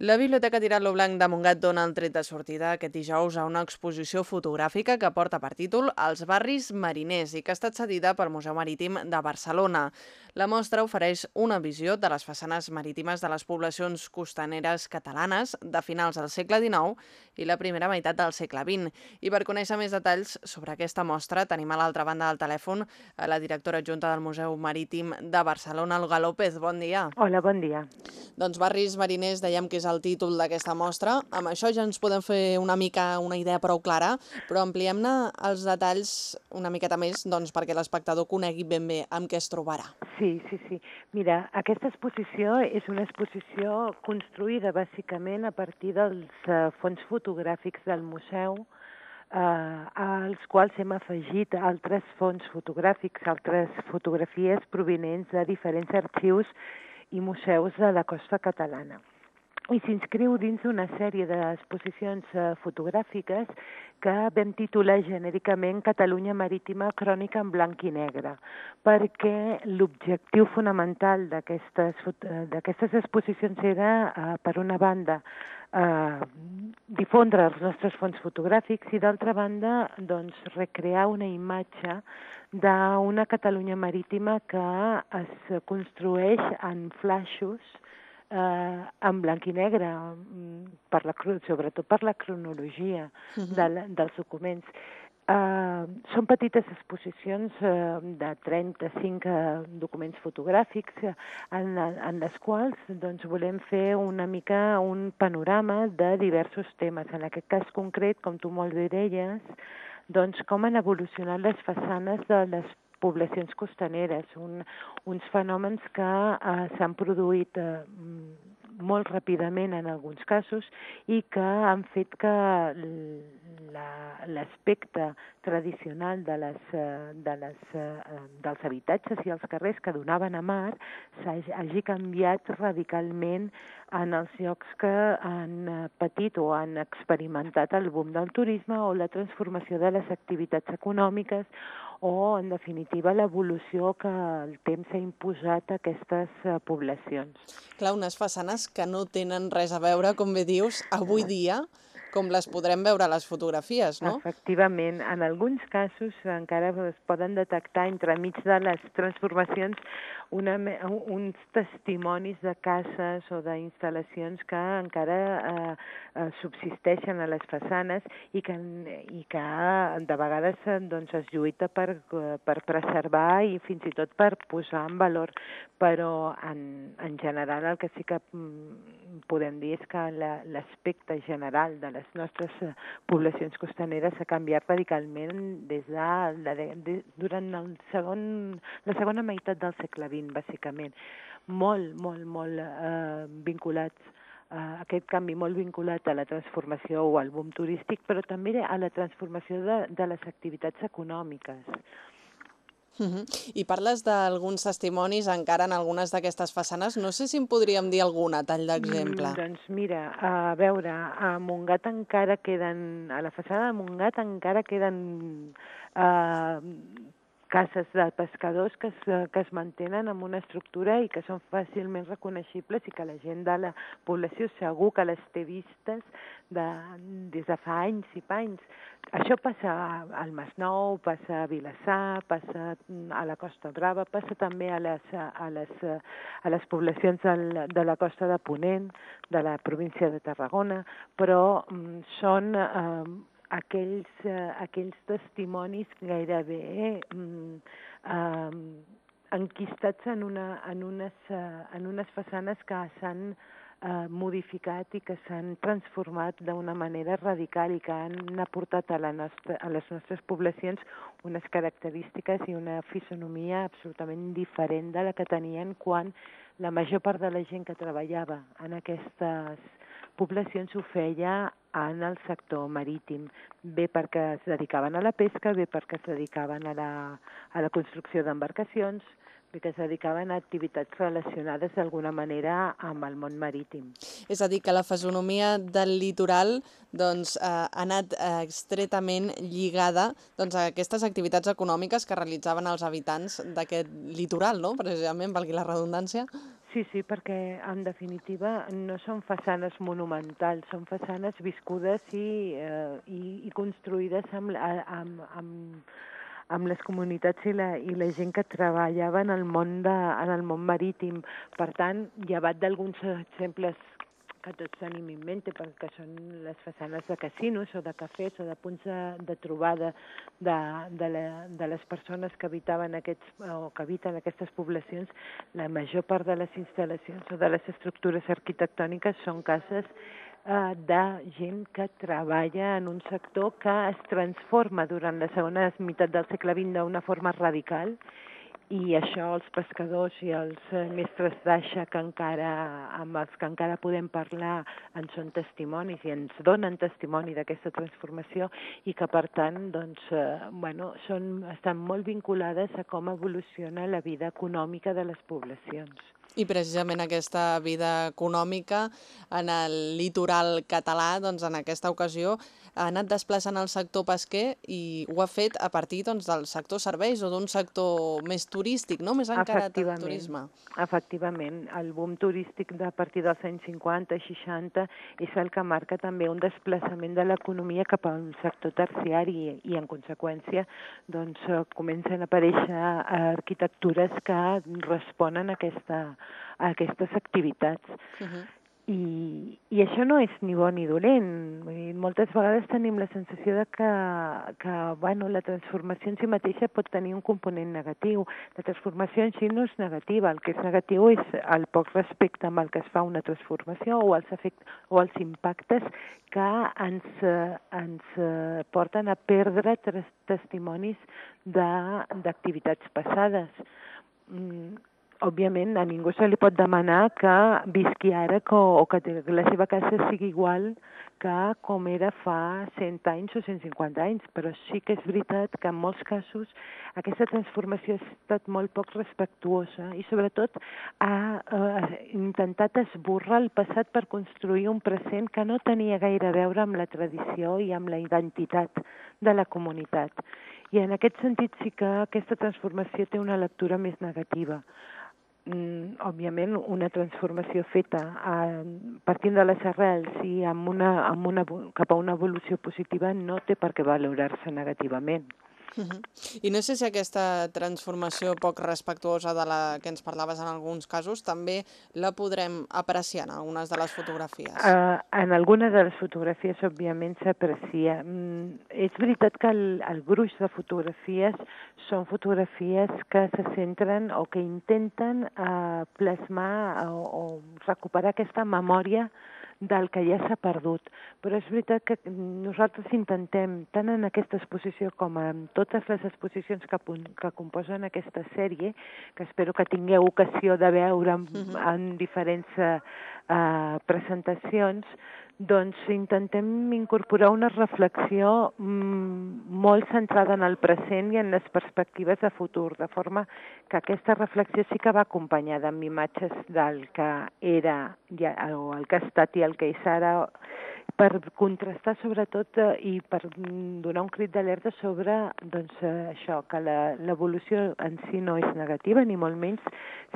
La Biblioteca Tirat lo Blanc de Montgat dona el tret de sortida aquest dijous a una exposició fotogràfica que porta per títol Els barris mariners i que ha estat cedida pel Museu Marítim de Barcelona. La mostra ofereix una visió de les façanes marítimes de les poblacions costaneres catalanes de finals del segle XIX i la primera meitat del segle XX. I per conèixer més detalls sobre aquesta mostra tenim a l'altra banda del telèfon a la directora adjunta del Museu Marítim de Barcelona, Olga López. Bon dia. Hola, bon dia. Doncs barris mariners dèiem que és el títol d'aquesta mostra. Amb això ja ens podem fer una mica una idea prou clara, però ampliem-ne els detalls una miqueta més doncs, perquè l'espectador conegui ben bé amb què es trobarà. Sí, sí, sí. Mira, aquesta exposició és una exposició construïda bàsicament a partir dels uh, fons fotogràfics del museu, eh, als quals hem afegit altres fons fotogràfics, altres fotografies provenents de diferents arxius i museus de la costa catalana i s'inscriu dins d'una sèrie d'exposicions eh, fotogràfiques que vam titular genèricament Catalunya Marítima Crònica en blanc i negre, perquè l'objectiu fonamental d'aquestes exposicions era, eh, per una banda, eh, difondre els nostres fons fotogràfics i, d'altra banda, doncs, recrear una imatge d'una Catalunya marítima que es construeix en flaixos eh, en blanc i negre, mm, per la, sobretot per la cronologia uh -huh. de, dels documents. Uh, són petites exposicions uh, de 35 uh, documents fotogràfics en, en les quals doncs, volem fer una mica un panorama de diversos temes. En aquest cas concret, com tu molt bé deies, doncs, com han evolucionat les façanes de les poblacions costaneres, un, uns fenòmens que eh, s'han produït eh, molt ràpidament en alguns casos i que han fet que l'aspecte tradicional de les, eh, de les, eh, dels habitatges i els carrers que donaven a mar hagi canviat radicalment en els llocs que han eh, patit o han experimentat el boom del turisme o la transformació de les activitats econòmiques o, en definitiva, l'evolució que el temps ha imposat a aquestes uh, poblacions. Clar, unes façanes que no tenen res a veure, com bé dius, avui dia com les podrem veure a les fotografies, no? Efectivament. En alguns casos encara es poden detectar entremig de les transformacions una, uns testimonis de cases o d'instal·lacions que encara eh, eh, subsisteixen a les façanes i que, i que de vegades doncs, es lluita per, per preservar i fins i tot per posar en valor, però en, en general el que sí que mm, podem dir és que l'aspecte general de les nostres eh, poblacions costaneres ha canviat radicalment des de, de, de, durant el segon, la segona meitat del segle XX bàsicament. Molt, molt, molt eh, vinculats uh, aquest canvi molt vinculat a la transformació o al boom turístic, però també a la transformació de, de les activitats econòmiques. Uh -huh. I parles d'alguns testimonis encara en algunes d'aquestes façanes. No sé si en podríem dir alguna, tall d'exemple. Mm, doncs mira, a veure, a Montgat encara queden, a la façana de Montgat encara queden eh, cases de pescadors que es, que es mantenen amb una estructura i que són fàcilment reconeixibles i que la gent de la població segur que les té vistes de, des de fa anys i panys. Això passa al Masnou, passa a Vilassar, passa a la Costa Brava, passa també a les, a les, a les poblacions de la costa de Ponent, de la província de Tarragona, però mm, són eh, aquells, eh, aquells testimonis gairebé eh, eh, enquistats en, una, en, unes, eh, en unes façanes que s'han eh, modificat i que s'han transformat d'una manera radical i que han aportat a, la nostra, a les nostres poblacions unes característiques i una fisonomia absolutament diferent de la que tenien quan la major part de la gent que treballava en aquestes poblacions ho feia en el sector marítim, bé perquè es dedicaven a la pesca, bé perquè es dedicaven a la, a la construcció d'embarcacions, bé que es dedicaven a activitats relacionades d'alguna manera amb el món marítim. És a dir, que la fesonomia del litoral doncs, eh, ha anat eh, estretament lligada doncs, a aquestes activitats econòmiques que realitzaven els habitants d'aquest litoral, no? precisament, valgui la redundància. Sí, sí, perquè en definitiva no són façanes monumentals, són façanes viscudes i, eh, i, i construïdes amb, amb, amb, amb les comunitats i la, i la gent que treballava en el món, de, en el món marítim. Per tant, llevat d'alguns exemples que tots tenim en mente, perquè són les façanes de casinos o de cafès o de punts de, de trobada de, de, la, de les persones que habitaven aquests, o que habiten aquestes poblacions, la major part de les instal·lacions o de les estructures arquitectòniques són cases eh, de gent que treballa en un sector que es transforma durant la segona meitat del segle XX d'una forma radical i això els pescadors i els eh, mestres d'aixa que encara, amb els que encara podem parlar en són testimonis i ens donen testimoni d'aquesta transformació i que per tant doncs, eh, bueno, són, estan molt vinculades a com evoluciona la vida econòmica de les poblacions. I precisament aquesta vida econòmica en el litoral català, doncs en aquesta ocasió, ha anat desplaçant el sector pesquer i ho ha fet a partir doncs, del sector serveis o d'un sector més turístic, no? més encarat al turisme. Efectivament, el boom turístic de a partir dels anys 50 i 60 és el que marca també un desplaçament de l'economia cap al sector terciari i, i en conseqüència doncs, comencen a aparèixer arquitectures que responen a, aquesta, a aquestes activitats. Uh -huh. I, I això no és ni bo ni dolent. Vull dir, moltes vegades tenim la sensació de que, que bueno, la transformació en si mateixa pot tenir un component negatiu. La transformació en si no és negativa. El que és negatiu és el poc respecte amb el que es fa una transformació o els, efectes, o els impactes que ens, ens porten a perdre testimonis d'activitats passades mm, òbviament a ningú se li pot demanar que visqui ara que, o que la seva casa sigui igual que com era fa 100 anys o 150 anys, però sí que és veritat que en molts casos aquesta transformació ha estat molt poc respectuosa i sobretot ha eh, intentat esborrar el passat per construir un present que no tenia gaire a veure amb la tradició i amb la identitat de la comunitat. I en aquest sentit sí que aquesta transformació té una lectura més negativa òbviament, una transformació feta a, partint de les arrels i amb una, amb una, cap a una evolució positiva no té per què valorar-se negativament. I no sé si aquesta transformació poc respectuosa de la que ens parlaves en alguns casos també la podrem apreciar en algunes de les fotografies. Uh, en algunes de les fotografies, òbviament, s'aprecia. Mm, és veritat que el, el gruix de fotografies són fotografies que se centren o que intenten uh, plasmar o, o recuperar aquesta memòria del que ja s'ha perdut. Però és veritat que nosaltres intentem, tant en aquesta exposició com en totes les exposicions que, que composen aquesta sèrie, que espero que tingueu ocasió de veure en, -huh. en diferents uh, presentacions, doncs intentem incorporar una reflexió mm, molt centrada en el present i en les perspectives de futur, de forma que aquesta reflexió sí que va acompanyada amb imatges del que era o el que ha estat i el que és ara per contrastar sobretot eh, i per donar un crit d'alerta sobre doncs, eh, això, que l'evolució en si no és negativa, ni molt menys,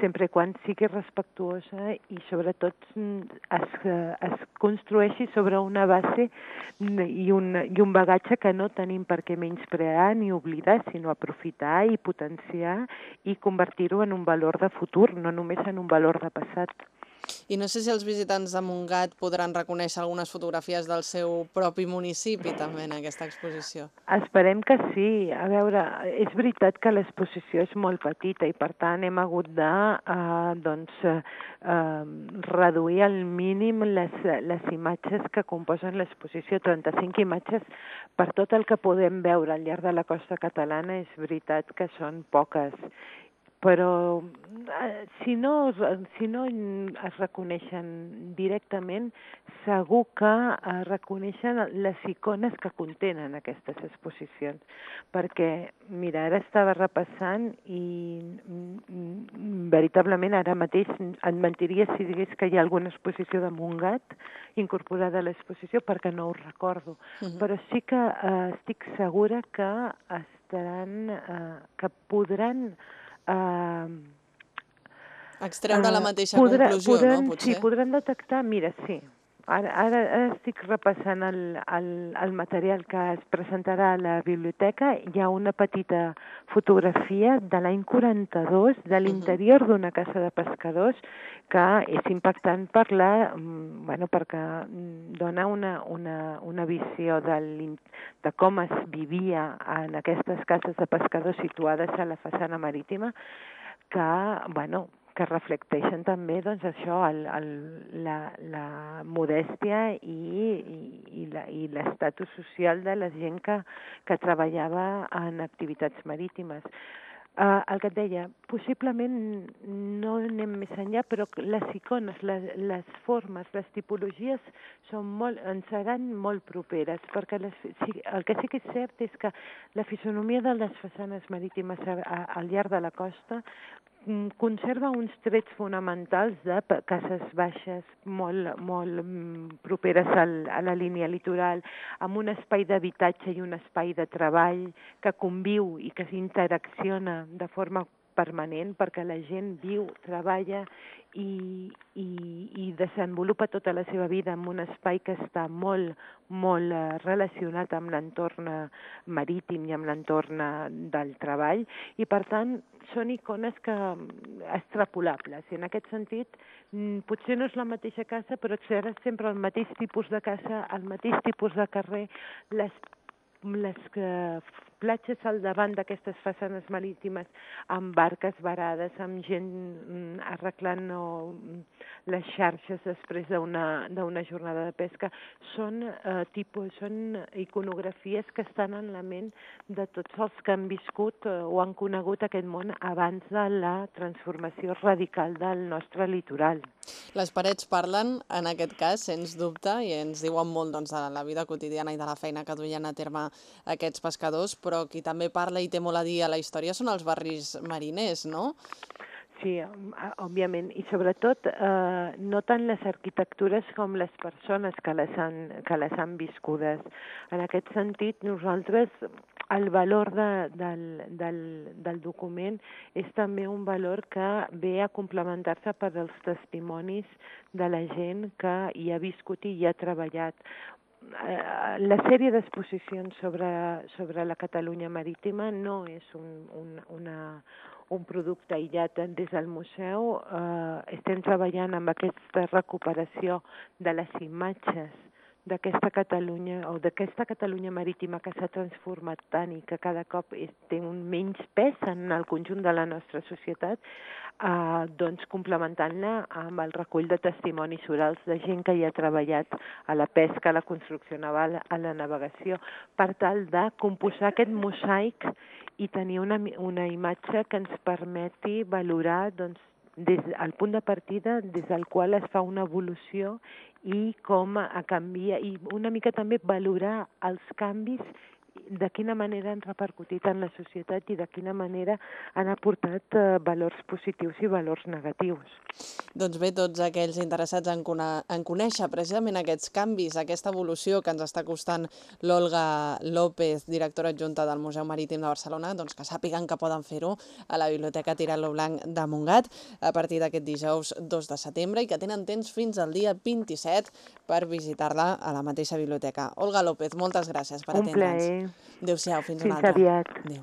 sempre quan sigui respectuosa i sobretot mm, es, eh, es construeixi sobre una base i un, i un bagatge que no tenim per què menysprear ni oblidar, sinó aprofitar i potenciar i convertir-ho en un valor de futur, no només en un valor de passat. I no sé si els visitants de Montgat podran reconèixer algunes fotografies del seu propi municipi també en aquesta exposició. Esperem que sí. A veure, és veritat que l'exposició és molt petita i per tant hem hagut de eh, doncs, eh, reduir al mínim les, les imatges que composen l'exposició. 35 imatges per tot el que podem veure al llarg de la costa catalana és veritat que són poques però eh, si no, si no es reconeixen directament, segur que es reconeixen les icones que contenen aquestes exposicions. Perquè, mira, ara estava repassant i mm, veritablement ara mateix et mentiria si digués que hi ha alguna exposició de Montgat incorporada a l'exposició perquè no ho recordo. Uh -huh. Però sí que eh, estic segura que estaran, eh, que podran eh, Extreure uh, la mateixa podrà, conclusió, podran, no? Potser? Sí, podran detectar, mira, sí, Ara, ara, ara estic repassant el, el, el material que es presentarà a la biblioteca. Hi ha una petita fotografia de l'any 42 de l'interior d'una casa de pescadors que és impactant per la, mm, bueno, perquè mm, dona una, una, una visió de, de com es vivia en aquestes cases de pescadors situades a la façana marítima que, bueno, que reflecteixen també doncs, això, el, el, la, la modèstia i, i, i l'estatus social de la gent que, que treballava en activitats marítimes. Uh, el que et deia, possiblement no anem més enllà, però les icones, les, les formes, les tipologies són molt, ens seran molt properes, perquè les, sí, el que sí que és cert és que la fisonomia de les façanes marítimes a, a, al llarg de la costa conserva uns trets fonamentals de cases baixes molt, molt mm, properes al, a la línia litoral, amb un espai d'habitatge i un espai de treball que conviu i que s'interacciona de forma permanent perquè la gent viu, treballa i, i, i desenvolupa tota la seva vida en un espai que està molt, molt eh, relacionat amb l'entorn eh, marítim i amb l'entorn eh, del treball. I per tant són icones que extrapolables. I en aquest sentit mm, potser no és la mateixa casa però serà sempre el mateix tipus de casa, el mateix tipus de carrer, les les que platges al davant d'aquestes façanes marítimes amb barques varades, amb gent mm, arreglant no, les xarxes després d'una jornada de pesca, són, eh, tipus, són iconografies que estan en la ment de tots els que han viscut eh, o han conegut aquest món abans de la transformació radical del nostre litoral. Les parets parlen, en aquest cas, sens dubte, i ens diuen molt doncs, de la vida quotidiana i de la feina que duien a terme aquests pescadors, però qui també parla i té molt a dir a la història són els barris mariners, no? Sí, òbviament, i sobretot eh, no tant les arquitectures com les persones que les, han, que les han viscudes. En aquest sentit, nosaltres el valor de, del, del, del document és també un valor que ve a complementar-se per als testimonis de la gent que hi ha viscut i hi ha treballat la sèrie d'exposicions sobre, sobre la Catalunya marítima no és un, un, una, un producte aïllat des del museu. Eh, estem treballant amb aquesta recuperació de les imatges d'aquesta Catalunya o d'aquesta Catalunya marítima que s'ha transformat tant i que cada cop és, té un menys pes en el conjunt de la nostra societat, eh, doncs complementant-la amb el recull de testimonis orals de gent que hi ha treballat a la pesca, a la construcció naval, a la navegació, per tal de composar aquest mosaic i tenir una, una imatge que ens permeti valorar doncs, des del punt de partida des del qual es fa una evolució i com a canvia i una mica també valorar els canvis de quina manera han repercutit en la societat i de quina manera han aportat eh, valors positius i valors negatius. Doncs bé, tots aquells interessats en, en conèixer precisament aquests canvis, aquesta evolució que ens està costant l'Olga López, directora adjunta del Museu Marítim de Barcelona, doncs que sàpiguen que poden fer-ho a la Biblioteca Tirant-lo Blanc de Montgat a partir d'aquest dijous 2 de setembre i que tenen temps fins al dia 27 per visitar-la a la mateixa biblioteca. Olga López, moltes gràcies per atendre'ns. Un plaer. Adéu-siau, fins, fins una altra. aviat. Adéu.